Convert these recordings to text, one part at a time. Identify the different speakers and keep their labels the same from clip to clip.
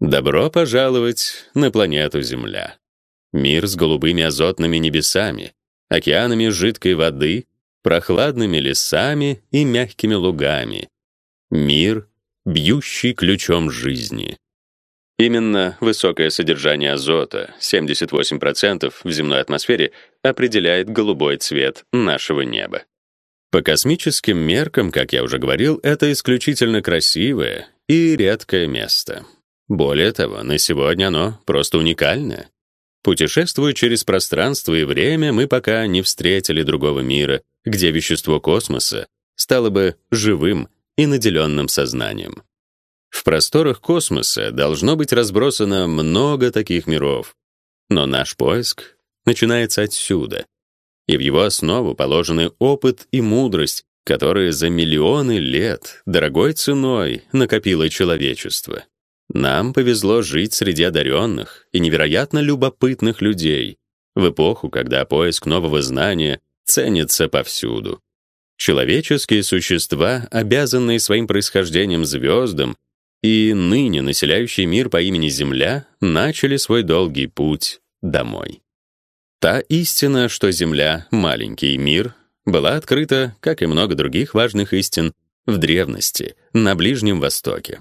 Speaker 1: Добро пожаловать на планету Земля. Мир с голубыми азотными небесами, океанами жидкой воды, прохладными лесами и мягкими лугами. Мир, бьющий ключом жизни. Именно высокое содержание азота, 78% в земной атмосфере, определяет голубой цвет нашего неба. По космическим меркам, как я уже говорил, это исключительно красивое и редкое место. Более того, на сегодня оно просто уникальное. Путешествуя через пространство и время, мы пока не встретили другого мира, где вещество космоса стало бы живым и наделенным сознанием. В просторах космоса должно быть разбросано много таких миров. Но наш поиск начинается отсюда. И в его основу положены опыт и мудрость, которые за миллионы лет дорогой ценой накопило человечество. Нам повезло жить среди одаренных и невероятно любопытных людей в эпоху, когда поиск нового знания ценится повсюду. Человеческие существа, обязанные своим происхождением звездам, и ныне населяющий мир по имени Земля начали свой долгий путь домой. Та истина, что Земля — маленький мир, была открыта, как и много других важных истин, в древности, на Ближнем Востоке.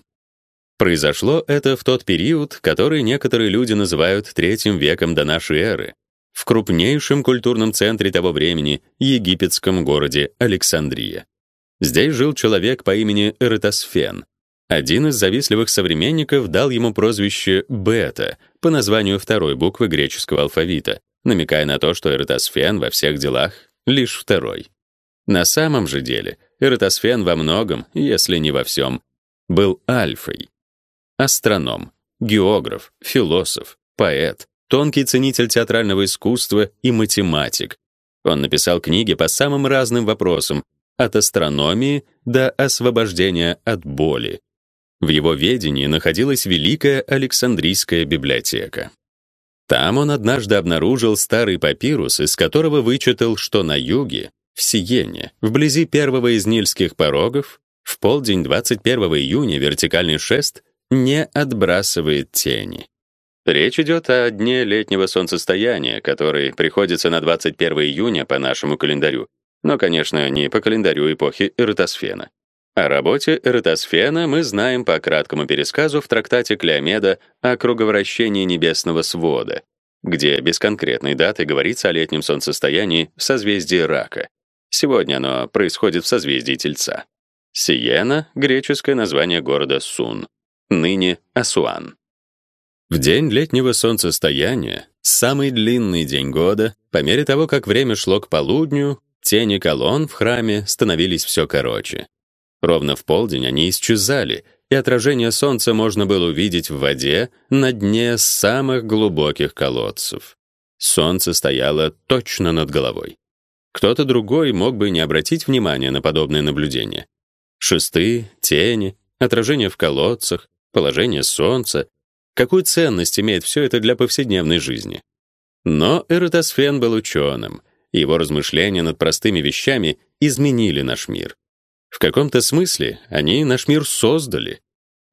Speaker 1: Произошло это в тот период, который некоторые люди называют третьим веком до нашей эры, в крупнейшем культурном центре того времени, египетском городе Александрия. Здесь жил человек по имени Эратосфен, один из завистливых современников дал ему прозвище Бета по названию второй буквы греческого алфавита, намекая на то, что Эратосфен во всех делах лишь второй. На самом же деле Эратосфен во многом, если не во всем, был альфой. Астроном, географ, философ, поэт, тонкий ценитель театрального искусства и математик. Он написал книги по самым разным вопросам, от астрономии до освобождения от боли. В его ведении находилась Великая Александрийская библиотека. Там он однажды обнаружил старый папирус, из которого вычитал, что на юге, в Сиене, вблизи первого из Нильских порогов, в полдень 21 июня вертикальный шест не отбрасывает тени. Речь идет о дне летнего солнцестояния, который приходится на 21 июня по нашему календарю, но, конечно, не по календарю эпохи Эратосфена. О работе Эратосфена мы знаем по краткому пересказу в трактате Клеомеда о круговращении небесного свода, где без конкретной даты говорится о летнем солнцестоянии в созвездии Рака. Сегодня оно происходит в созвездии Тельца. Сиена — греческое название города Сун, ныне Асуан. В день летнего солнцестояния, самый длинный день года, по мере того, как время шло к полудню, тени колонн в храме становились все короче. Ровно в полдень они исчезали, и отражение солнца можно было увидеть в воде на дне самых глубоких колодцев. Солнце стояло точно над головой. Кто-то другой мог бы не обратить внимания на подобное наблюдение. Шесты, тени, отражение в колодцах, положение солнца. Какую ценность имеет все это для повседневной жизни? Но Эратосфен был ученым. Его размышления над простыми вещами изменили наш мир. В каком-то смысле они наш мир создали.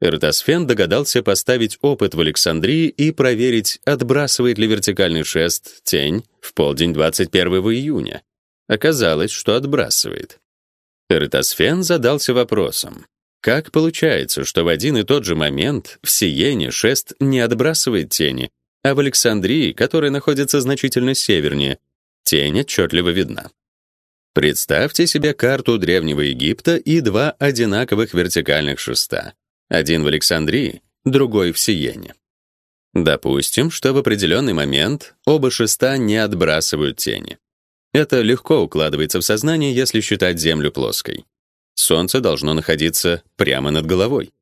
Speaker 1: Эратосфен догадался поставить опыт в Александрии и проверить, отбрасывает ли вертикальный шест тень в полдень 21 июня. Оказалось, что отбрасывает. Эратосфен задался вопросом: как получается, что в один и тот же момент в Сиене шест не отбрасывает тени, а в Александрии, которая находится значительно севернее, тень отчетливо видна? Представьте себе карту древнего Египта и два одинаковых вертикальных шеста. Один в Александрии, другой в Сиене. Допустим, что в определенный момент оба шеста не отбрасывают тени. Это легко укладывается в сознание, если считать Землю плоской. Солнце должно находиться прямо над головой.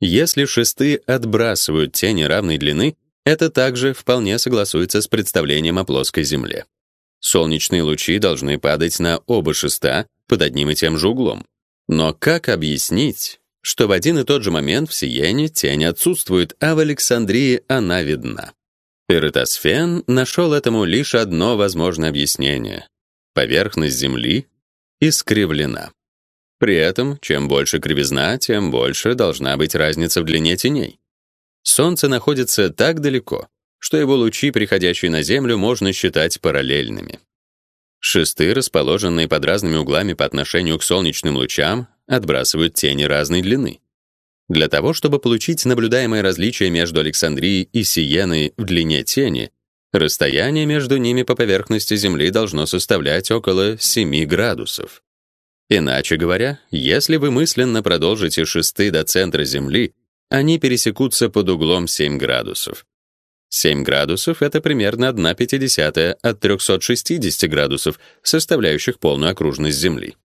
Speaker 1: Если шесты отбрасывают тени равной длины, это также вполне согласуется с представлением о плоской Земле. Солнечные лучи должны падать на оба шеста под одним и тем же углом. Но как объяснить, что в один и тот же момент в Сиене тень отсутствует, а в Александрии она видна? Эратосфен нашел этому лишь одно возможное объяснение. Поверхность Земли искривлена. При этом, чем больше кривизна, тем больше должна быть разница в длине теней. Солнце находится так далеко, что его лучи, приходящие на Землю, можно считать параллельными. Шесты, расположенные под разными углами по отношению к солнечным лучам, отбрасывают тени разной длины. Для того, чтобы получить наблюдаемое различие между Александрией и Сиеной в длине тени, расстояние между ними по поверхности Земли должно составлять около 7 градусов. Иначе говоря, если вы мысленно продолжите шесты до центра Земли, они пересекутся под углом 7 градусов. 7 градусов — это примерно 1,5 от 360 градусов, составляющих полную окружность Земли.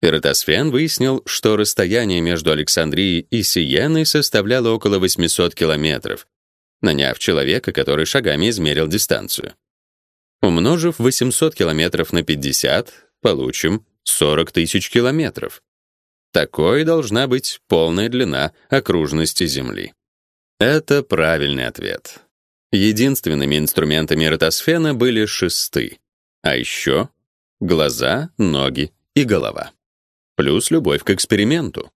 Speaker 1: Эратосфен выяснил, что расстояние между Александрией и Сиеной составляло около 800 километров, наняв человека, который шагами измерил дистанцию. Умножив 800 километров на 50, получим 40 тысяч километров. Такой должна быть полная длина окружности Земли. Это правильный ответ. Единственными инструментами ротосфена были шесты, а еще глаза, ноги и голова. Плюс любовь к эксперименту.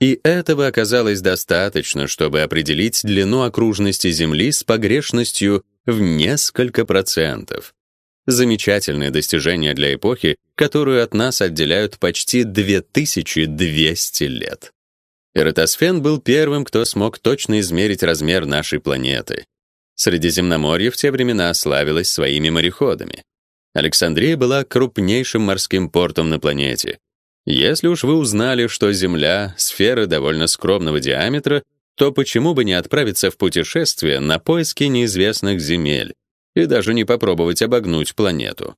Speaker 1: И этого оказалось достаточно, чтобы определить длину окружности Земли с погрешностью в несколько процентов. Замечательное достижение для эпохи, которую от нас отделяют почти 2200 лет. Эратосфен был первым, кто смог точно измерить размер нашей планеты. Средиземноморье в те времена славилось своими мореходами. Александрия была крупнейшим морским портом на планете. Если уж вы узнали, что Земля — сфера довольно скромного диаметра, то почему бы не отправиться в путешествие на поиски неизвестных земель и даже не попробовать обогнуть планету?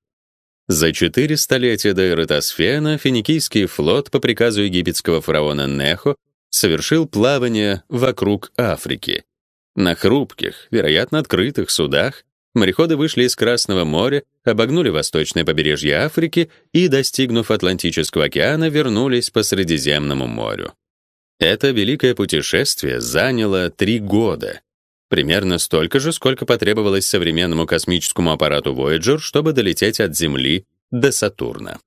Speaker 1: За четыре столетия до Эратосфена финикийский флот по приказу египетского фараона Нехо совершил плавание вокруг Африки. На хрупких, вероятно, открытых судах мореходы вышли из Красного моря, обогнули восточное побережье Африки и, достигнув Атлантического океана, вернулись по Средиземному морю. Это великое путешествие заняло три года. Примерно столько же, сколько потребовалось современному космическому аппарату Voyager, чтобы долететь от Земли до Сатурна.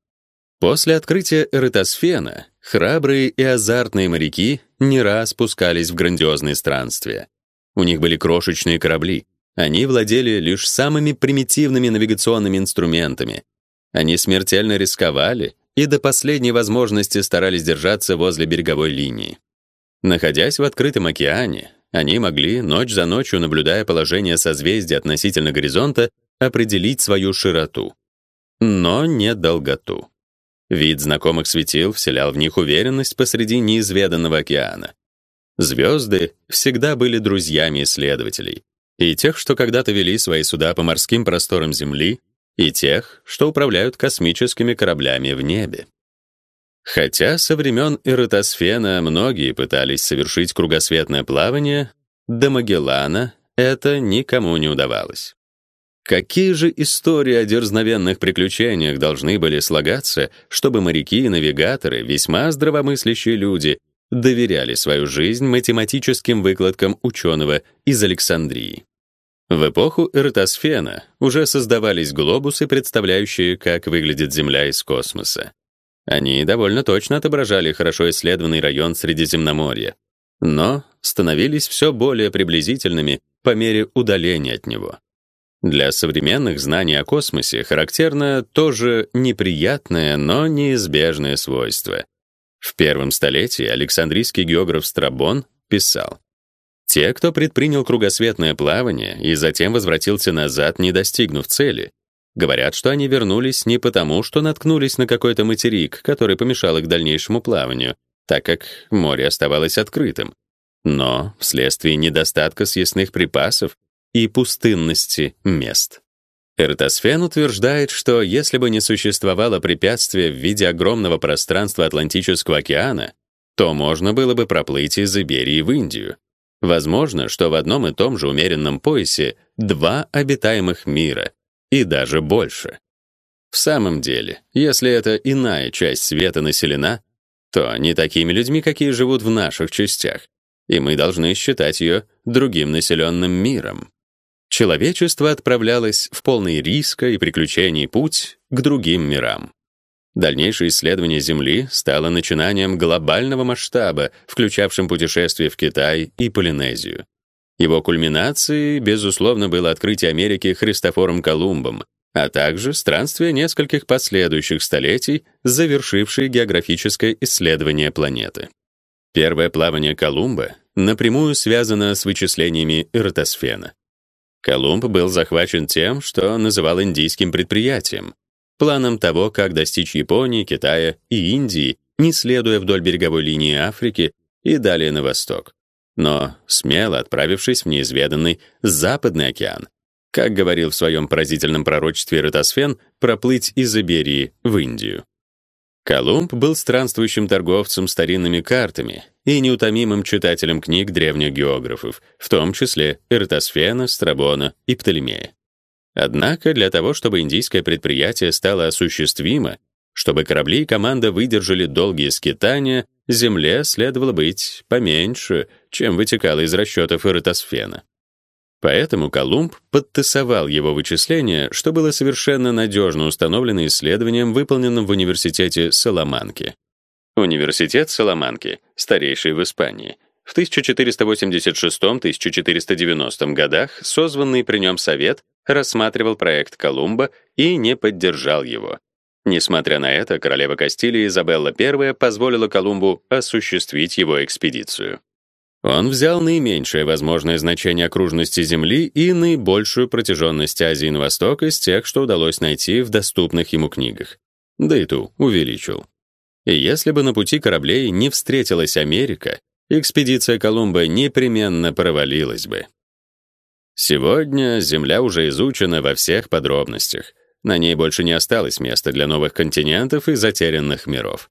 Speaker 1: После открытия Эратосфена храбрые и азартные моряки не раз спускались в грандиозные странствия. У них были крошечные корабли. Они владели лишь самыми примитивными навигационными инструментами. Они смертельно рисковали и до последней возможности старались держаться возле береговой линии. Находясь в открытом океане, они могли ночь за ночью, наблюдая положение созвездий относительно горизонта, определить свою широту, но не долготу. Вид знакомых светил вселял в них уверенность посреди неизведанного океана. Звезды всегда были друзьями исследователей, и тех, что когда-то вели свои суда по морским просторам Земли, и тех, что управляют космическими кораблями в небе. Хотя со времен Эратосфена многие пытались совершить кругосветное плавание, до Магеллана это никому не удавалось. Какие же истории о дерзновенных приключениях должны были слагаться, чтобы моряки и навигаторы, весьма здравомыслящие люди, доверяли свою жизнь математическим выкладкам ученого из Александрии. В эпоху Эратосфена уже создавались глобусы, представляющие, как выглядит Земля из космоса. Они довольно точно отображали хорошо исследованный район Средиземноморья, но становились все более приблизительными по мере удаления от него. Для современных знаний о космосе характерно тоже неприятное, но неизбежное свойство — в первом столетии Александрийский географ Страбон писал: те, кто предпринял кругосветное плавание и затем возвратился назад, не достигнув цели, говорят, что они вернулись не потому, что наткнулись на какой-то материк, который помешал их дальнейшему плаванию, так как море оставалось открытым, но вследствие недостатка съестных припасов и пустынности мест. Эртосфен утверждает, что если бы не существовало препятствия в виде огромного пространства Атлантического океана, то можно было бы проплыть из Иберии в Индию. Возможно, что в одном и том же умеренном поясе два обитаемых мира и даже больше. В самом деле, если эта иная часть света населена, то не такими людьми, какие живут в наших частях, и мы должны считать ее другим населенным миром. Человечество отправлялось в полный риска и приключений путь к другим мирам. Дальнейшее исследование Земли стало начинанием глобального масштаба, включавшим путешествия в Китай и Полинезию. Его кульминацией, безусловно, было открытие Америки Христофором Колумбом, а также странствие нескольких последующих столетий, завершившие географическое исследование планеты. Первое плавание Колумба напрямую связано с вычислениями Эратосфена. Колумб был захвачен тем, что называл индийским предприятием, планом того, как достичь Японии, Китая и Индии, не следуя вдоль береговой линии Африки и далее на восток, но смело отправившись в неизведанный Западный океан, как говорил в своем поразительном пророчестве Ратосфен, проплыть из Иберии в Индию. Колумб был странствующим торговцем старинными картами и неутомимым читателем книг древних географов, в том числе Эратосфена, Страбона и Птолемея. Однако для того, чтобы индийское предприятие стало осуществимо, чтобы корабли и команда выдержали долгие скитания, Земле следовало быть поменьше, чем вытекало из расчетов Эратосфена. Поэтому Колумб подтасовал его вычисления, что было совершенно надежно установлено исследованием, выполненным в университете Саламанки. Университет Саламанки, старейший в Испании, в 1486-1490 годах созванный при нем совет рассматривал проект Колумба и не поддержал его. Несмотря на это, королева Кастилии Изабелла I позволила Колумбу осуществить его экспедицию. Он взял наименьшее возможное значение окружности Земли и наибольшую протяженность Азии на восток из тех, что удалось найти в доступных ему книгах. Да и ту увеличил. И если бы на пути кораблей не встретилась Америка, экспедиция Колумба непременно провалилась бы. Сегодня Земля уже изучена во всех подробностях. На ней больше не осталось места для новых континентов и затерянных миров.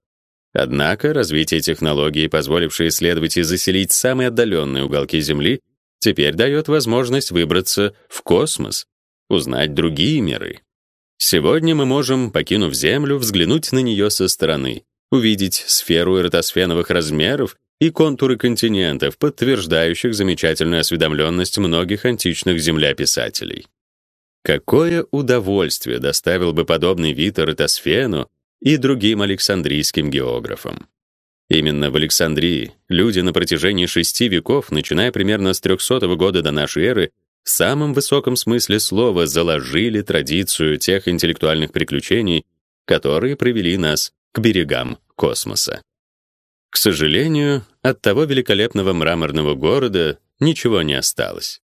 Speaker 1: Однако развитие технологий, позволившее исследовать и заселить самые отдаленные уголки Земли, теперь дает возможность выбраться в космос, узнать другие миры. Сегодня мы можем, покинув Землю, взглянуть на нее со стороны, увидеть сферу эротосфеновых размеров и контуры континентов, подтверждающих замечательную осведомленность многих античных землеписателей. Какое удовольствие доставил бы подобный вид эротосфену и другим александрийским географам. Именно в Александрии люди на протяжении шести веков, начиная примерно с 300 года до нашей эры, в самом высоком смысле слова заложили традицию тех интеллектуальных приключений, которые привели нас к берегам космоса. К сожалению, от того великолепного мраморного города ничего не осталось.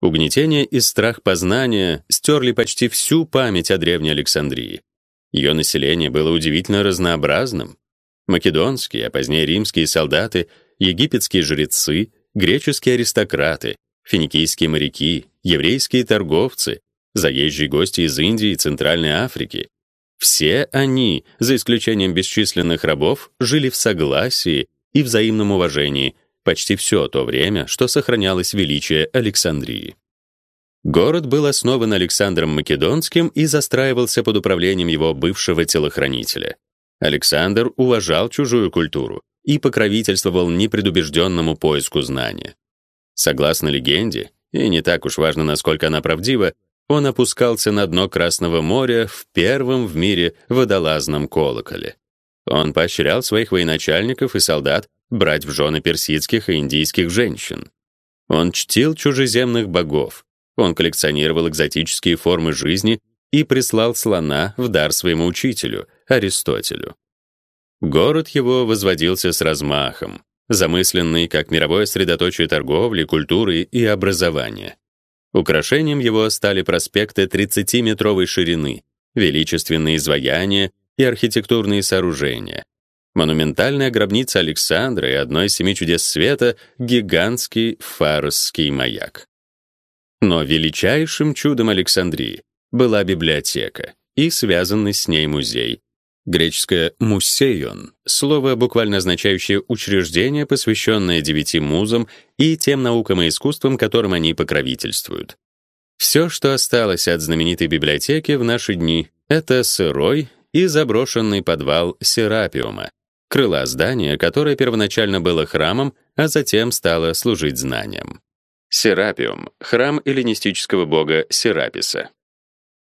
Speaker 1: Угнетение и страх познания стерли почти всю память о древней Александрии. Ее население было удивительно разнообразным. Македонские, а позднее римские солдаты, египетские жрецы, греческие аристократы, финикийские моряки, еврейские торговцы, заезжие гости из Индии и Центральной Африки. Все они, за исключением бесчисленных рабов, жили в согласии и взаимном уважении почти все то время, что сохранялось величие Александрии. Город был основан Александром Македонским и застраивался под управлением его бывшего телохранителя. Александр уважал чужую культуру и покровительствовал непредубежденному поиску знания. Согласно легенде, и не так уж важно, насколько она правдива, он опускался на дно Красного моря в первом в мире водолазном колоколе. Он поощрял своих военачальников и солдат брать в жены персидских и индийских женщин. Он чтил чужеземных богов, он коллекционировал экзотические формы жизни и прислал слона в дар своему учителю, Аристотелю. Город его возводился с размахом, замысленный как мировое средоточие торговли, культуры и образования. Украшением его стали проспекты 30-метровой ширины, величественные изваяния и архитектурные сооружения. Монументальная гробница Александра и одно из семи чудес света гигантский фарсский маяк. Но величайшим чудом Александрии была библиотека и связанный с ней музей. Греческое «мусейон» — слово, буквально означающее учреждение, посвященное девяти музам и тем наукам и искусствам, которым они покровительствуют. Все, что осталось от знаменитой библиотеки в наши дни, это сырой и заброшенный подвал Серапиума, крыла здания, которое первоначально было храмом, а затем стало служить знанием. Серапиум — храм эллинистического бога Сераписа.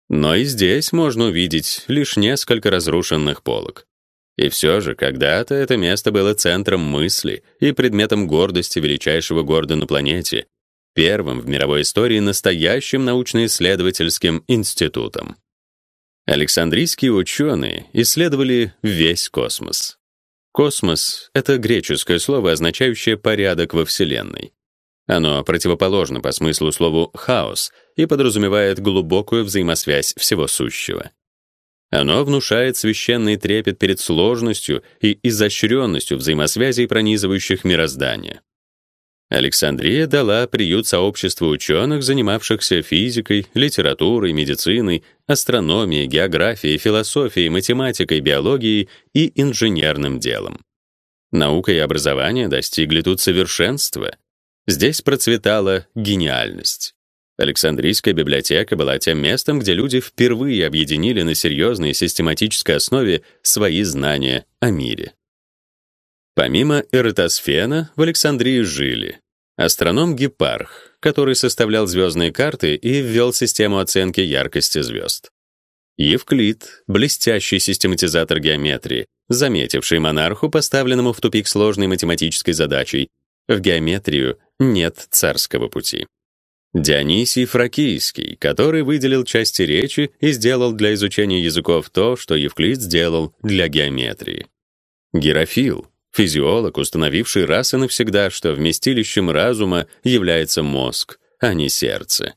Speaker 1: Но и здесь можно увидеть лишь несколько разрушенных полок. И все же когда-то это место было центром мысли и предметом гордости величайшего города на планете, первым в мировой истории настоящим научно-исследовательским институтом. Александрийские ученые исследовали весь космос. Космос — это греческое слово, означающее «порядок во Вселенной». Оно противоположно по смыслу слову «хаос» и подразумевает глубокую взаимосвязь всего сущего. Оно внушает священный трепет перед сложностью и изощренностью взаимосвязей, пронизывающих мироздание. Александрия дала приют сообществу ученых, занимавшихся физикой, литературой, медициной, астрономией, географией, философией, математикой, биологией и инженерным делом. Наука и образование достигли тут совершенства. Здесь процветала гениальность. Александрийская библиотека была тем местом, где люди впервые объединили на серьезной систематической основе свои знания о мире. Помимо Эратосфена в Александрии жили астроном Гепарх, который составлял звездные карты и ввел систему оценки яркости звезд. Евклид, блестящий систематизатор геометрии, заметивший монарху, поставленному в тупик сложной математической задачей, в геометрию нет царского пути. Дионисий Фракийский, который выделил части речи и сделал для изучения языков то, что Евклид сделал для геометрии. Герофил, Физиолог, установивший раз и навсегда, что вместилищем разума является мозг, а не сердце.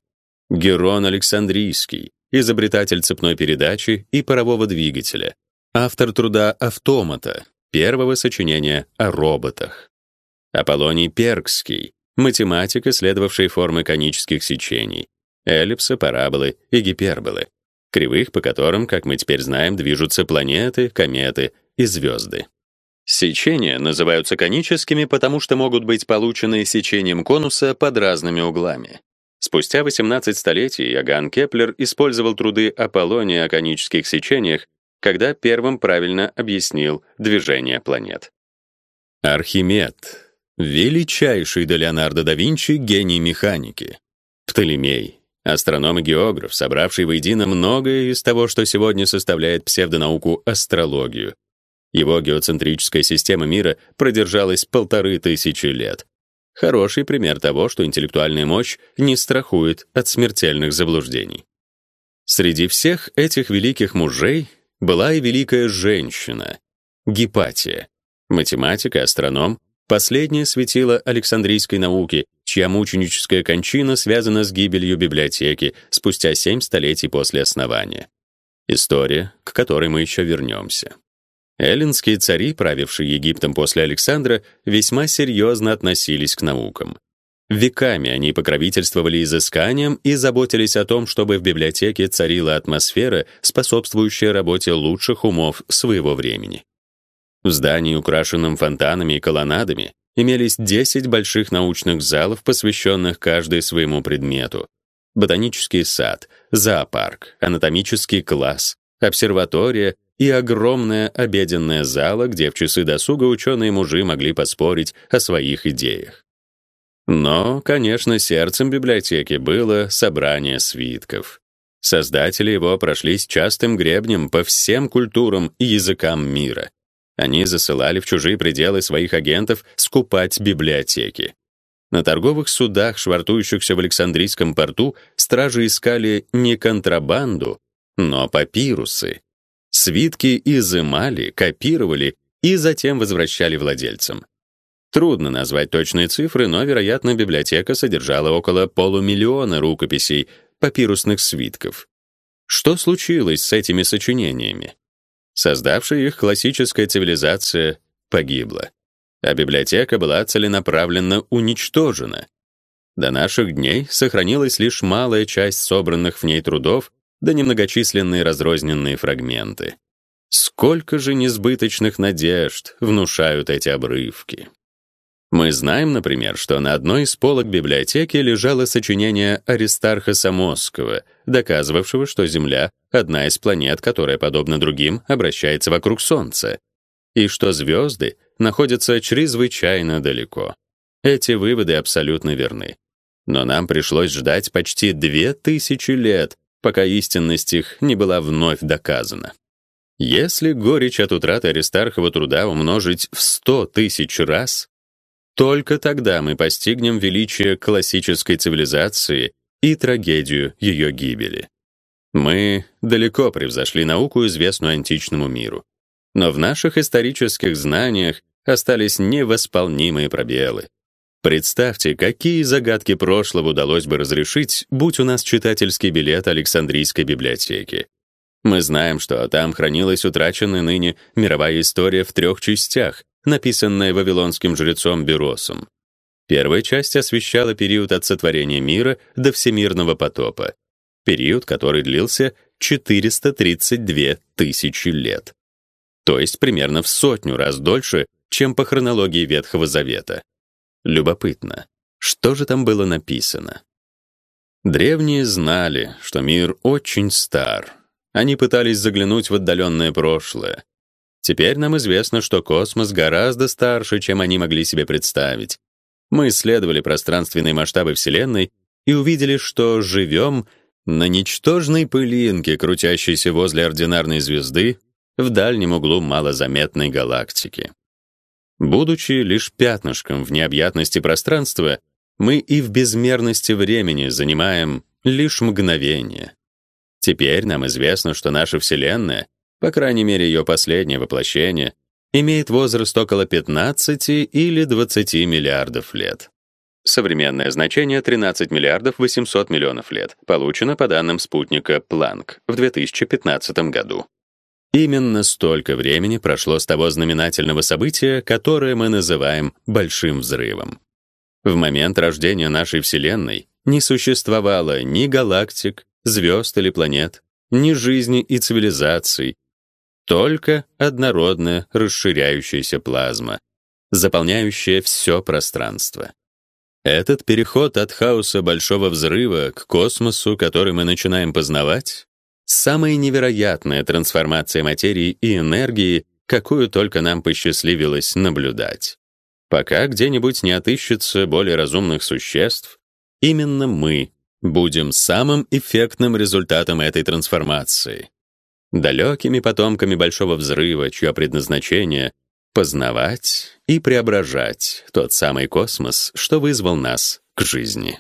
Speaker 1: Герон Александрийский, изобретатель цепной передачи и парового двигателя, автор труда «Автомата», первого сочинения о роботах. Аполлоний Перкский, математик, исследовавший формы конических сечений, эллипсы, параболы и гиперболы, кривых, по которым, как мы теперь знаем, движутся планеты, кометы и звезды. Сечения называются коническими, потому что могут быть получены сечением конуса под разными углами. Спустя 18 столетий Иоганн Кеплер использовал труды Аполлония о конических сечениях, когда первым правильно объяснил движение планет. Архимед величайший до Леонардо да Винчи гений механики. Птолемей астроном и географ, собравший воедино многое из того, что сегодня составляет псевдонауку астрологию, его геоцентрическая система мира продержалась полторы тысячи лет. Хороший пример того, что интеллектуальная мощь не страхует от смертельных заблуждений. Среди всех этих великих мужей была и великая женщина Гипатия, математика, астроном, последняя светила Александрийской науки, чья мученическая кончина связана с гибелью библиотеки спустя семь столетий после основания. История, к которой мы еще вернемся. Эллинские цари, правившие Египтом после Александра, весьма серьезно относились к наукам. Веками они покровительствовали изысканиям и заботились о том, чтобы в библиотеке царила атмосфера, способствующая работе лучших умов своего времени. В здании, украшенном фонтанами и колоннадами, имелись 10 больших научных залов, посвященных каждой своему предмету. Ботанический сад, зоопарк, анатомический класс, обсерватория и огромная обеденная зала, где в часы досуга ученые-мужи могли поспорить о своих идеях. Но, конечно, сердцем библиотеки было собрание свитков. Создатели его прошлись частым гребнем по всем культурам и языкам мира. Они засылали в чужие пределы своих агентов скупать библиотеки. На торговых судах, швартующихся в Александрийском порту, стражи искали не контрабанду, но папирусы. Свитки изымали, копировали и затем возвращали владельцам. Трудно назвать точные цифры, но, вероятно, библиотека содержала около полумиллиона рукописей, папирусных свитков. Что случилось с этими сочинениями? Создавшая их классическая цивилизация погибла, а библиотека была целенаправленно уничтожена. До наших дней сохранилась лишь малая часть собранных в ней трудов да немногочисленные разрозненные фрагменты. Сколько же несбыточных надежд внушают эти обрывки. Мы знаем, например, что на одной из полок библиотеки лежало сочинение Аристарха Самосского, доказывавшего, что Земля — одна из планет, которая, подобно другим, обращается вокруг Солнца, и что звезды находятся чрезвычайно далеко. Эти выводы абсолютно верны. Но нам пришлось ждать почти две тысячи лет, пока истинность их не была вновь доказана. Если горечь от утраты Аристархова труда умножить в сто тысяч раз, Только тогда мы постигнем величие классической цивилизации и трагедию ее гибели. Мы далеко превзошли науку, известную античному миру. Но в наших исторических знаниях остались невосполнимые пробелы. Представьте, какие загадки прошлого удалось бы разрешить, будь у нас читательский билет Александрийской библиотеки. Мы знаем, что там хранилась утраченная ныне мировая история в трех частях, написанная вавилонским жрецом Беросом. Первая часть освещала период от сотворения мира до всемирного потопа, период, который длился 432 тысячи лет. То есть примерно в сотню раз дольше, чем по хронологии Ветхого Завета. Любопытно, что же там было написано? Древние знали, что мир очень стар. Они пытались заглянуть в отдаленное прошлое. Теперь нам известно, что космос гораздо старше, чем они могли себе представить. Мы исследовали пространственные масштабы Вселенной и увидели, что живем на ничтожной пылинке, крутящейся возле ординарной звезды в дальнем углу малозаметной галактики. Будучи лишь пятнышком в необъятности пространства, мы и в безмерности времени занимаем лишь мгновение. Теперь нам известно, что наша Вселенная, по крайней мере ее последнее воплощение, имеет возраст около 15 или 20 миллиардов лет. Современное значение 13 миллиардов 800 миллионов лет получено по данным спутника Планк в 2015 году. Именно столько времени прошло с того знаменательного события, которое мы называем большим взрывом. В момент рождения нашей Вселенной не существовало ни галактик, звезд или планет, ни жизни и цивилизаций, только однородная расширяющаяся плазма, заполняющая все пространство. Этот переход от хаоса большого взрыва к космосу, который мы начинаем познавать, самая невероятная трансформация материи и энергии, какую только нам посчастливилось наблюдать. Пока где-нибудь не отыщется более разумных существ, именно мы будем самым эффектным результатом этой трансформации. Далекими потомками большого взрыва, чье предназначение познавать и преображать тот самый космос, что вызвал нас к жизни.